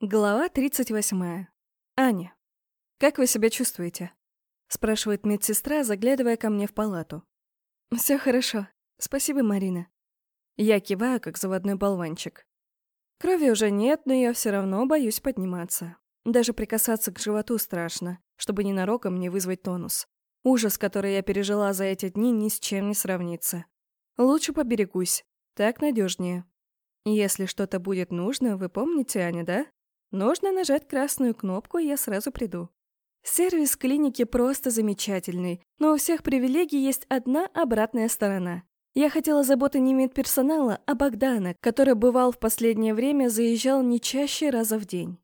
Глава 38. Аня. «Как вы себя чувствуете?» — спрашивает медсестра, заглядывая ко мне в палату. Все хорошо. Спасибо, Марина». Я киваю, как заводной болванчик. Крови уже нет, но я все равно боюсь подниматься. Даже прикасаться к животу страшно, чтобы ненароком не вызвать тонус. Ужас, который я пережила за эти дни, ни с чем не сравнится. Лучше поберегусь. Так надежнее. Если что-то будет нужно, вы помните, Аня, да? Нужно нажать красную кнопку, и я сразу приду. Сервис клиники просто замечательный, но у всех привилегий есть одна обратная сторона. Я хотела заботы не медперсонала, а Богдана, который бывал в последнее время, заезжал не чаще раза в день.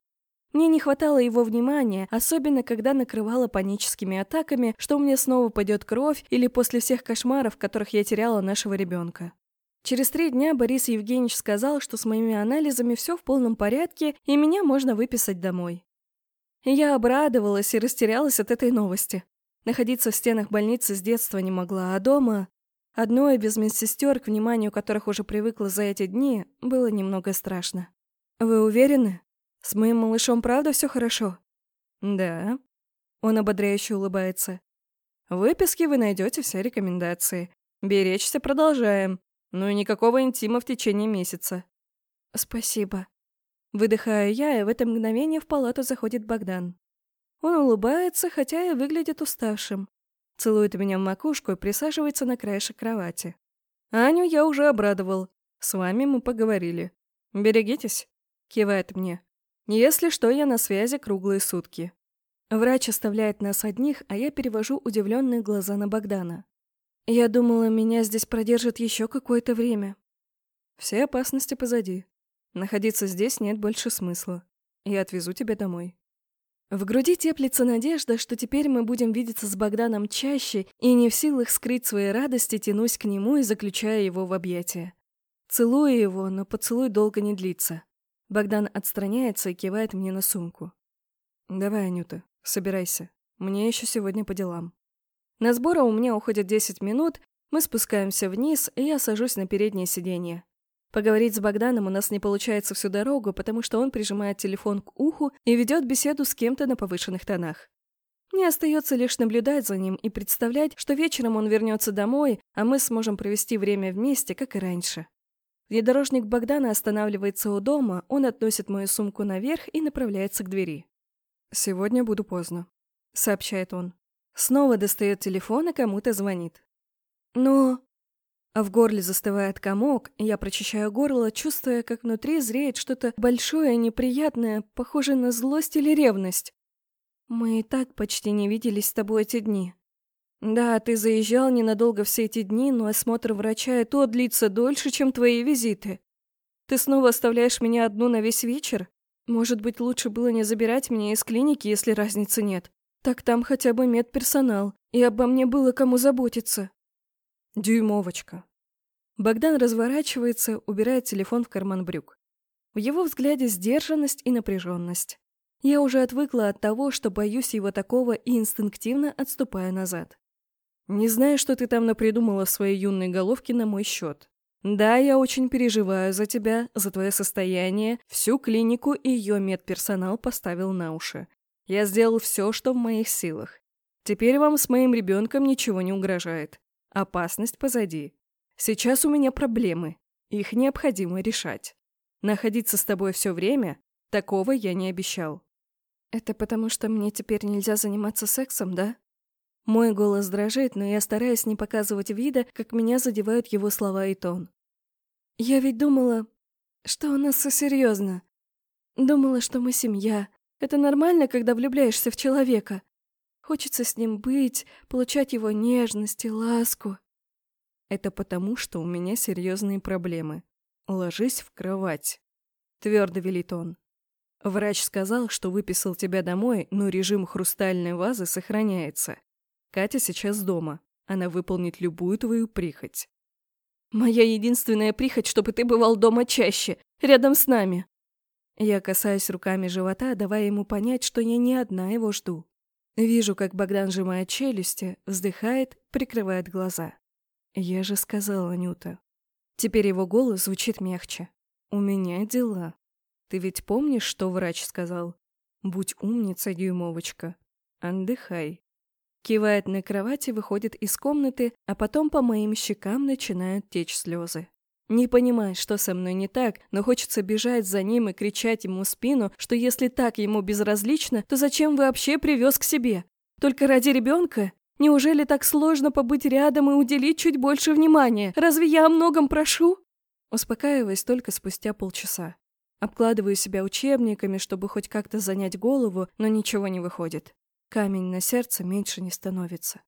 Мне не хватало его внимания, особенно когда накрывала паническими атаками, что мне снова пойдет кровь или после всех кошмаров, которых я теряла нашего ребенка. Через три дня Борис Евгеньевич сказал, что с моими анализами все в полном порядке, и меня можно выписать домой. Я обрадовалась и растерялась от этой новости. Находиться в стенах больницы с детства не могла, а дома... Одной без медсестер, к вниманию которых уже привыкла за эти дни, было немного страшно. «Вы уверены? С моим малышом правда все хорошо?» «Да». Он ободряюще улыбается. «В выписке вы найдете все рекомендации. Беречься продолжаем. Ну и никакого интима в течение месяца. Спасибо. Выдыхаю я, и в это мгновение в палату заходит Богдан. Он улыбается, хотя и выглядит уставшим. Целует меня в макушку и присаживается на краешек кровати. Аню я уже обрадовал. С вами мы поговорили. Берегитесь, кивает мне. Если что, я на связи круглые сутки. Врач оставляет нас одних, а я перевожу удивленные глаза на Богдана. Я думала, меня здесь продержат еще какое-то время. Все опасности позади. Находиться здесь нет больше смысла. Я отвезу тебя домой. В груди теплится надежда, что теперь мы будем видеться с Богданом чаще, и не в силах скрыть свои радости, тянусь к нему и заключая его в объятия. Целую его, но поцелуй долго не длится. Богдан отстраняется и кивает мне на сумку. «Давай, Анюта, собирайся. Мне еще сегодня по делам». На сборы у меня уходит 10 минут, мы спускаемся вниз, и я сажусь на переднее сиденье. Поговорить с Богданом у нас не получается всю дорогу, потому что он прижимает телефон к уху и ведет беседу с кем-то на повышенных тонах. Мне остается лишь наблюдать за ним и представлять, что вечером он вернется домой, а мы сможем провести время вместе, как и раньше. Внедорожник Богдана останавливается у дома, он относит мою сумку наверх и направляется к двери. «Сегодня буду поздно», — сообщает он. Снова достает телефон и кому-то звонит. Но... А в горле застывает комок, и я прочищаю горло, чувствуя, как внутри зреет что-то большое, неприятное, похожее на злость или ревность. Мы и так почти не виделись с тобой эти дни. Да, ты заезжал ненадолго все эти дни, но осмотр врача и то длится дольше, чем твои визиты. Ты снова оставляешь меня одну на весь вечер? Может быть, лучше было не забирать меня из клиники, если разницы нет? Так там хотя бы медперсонал, и обо мне было кому заботиться. Дюймовочка. Богдан разворачивается, убирает телефон в карман брюк. В его взгляде сдержанность и напряженность. Я уже отвыкла от того, что боюсь его такого и инстинктивно отступаю назад. Не знаю, что ты там напридумала в своей юной головке на мой счет. Да, я очень переживаю за тебя, за твое состояние. Всю клинику и ее медперсонал поставил на уши. Я сделал все, что в моих силах. Теперь вам с моим ребенком ничего не угрожает. Опасность позади. Сейчас у меня проблемы. Их необходимо решать. Находиться с тобой все время – такого я не обещал. Это потому, что мне теперь нельзя заниматься сексом, да? Мой голос дрожит, но я стараюсь не показывать вида, как меня задевают его слова и тон. Я ведь думала, что у нас все серьезно. Думала, что мы семья, это нормально, когда влюбляешься в человека. Хочется с ним быть, получать его нежность и ласку. Это потому, что у меня серьезные проблемы. Ложись в кровать. Твердо велит он. Врач сказал, что выписал тебя домой, но режим хрустальной вазы сохраняется. Катя сейчас дома. Она выполнит любую твою прихоть. Моя единственная прихоть, чтобы ты бывал дома чаще, рядом с нами. Я касаюсь руками живота, давая ему понять, что я не одна его жду. Вижу, как Богдан сжимает челюсти, вздыхает, прикрывает глаза. Я же сказала, Анюта. Теперь его голос звучит мягче. У меня дела. Ты ведь помнишь, что врач сказал? Будь умница, дюймовочка. Отдыхай. Кивает на кровати, выходит из комнаты, а потом по моим щекам начинают течь слезы. Не понимаю, что со мной не так, но хочется бежать за ним и кричать ему в спину, что если так ему безразлично, то зачем вообще привез к себе? Только ради ребенка? Неужели так сложно побыть рядом и уделить чуть больше внимания? Разве я о многом прошу? Успокаиваюсь только спустя полчаса. Обкладываю себя учебниками, чтобы хоть как-то занять голову, но ничего не выходит. Камень на сердце меньше не становится.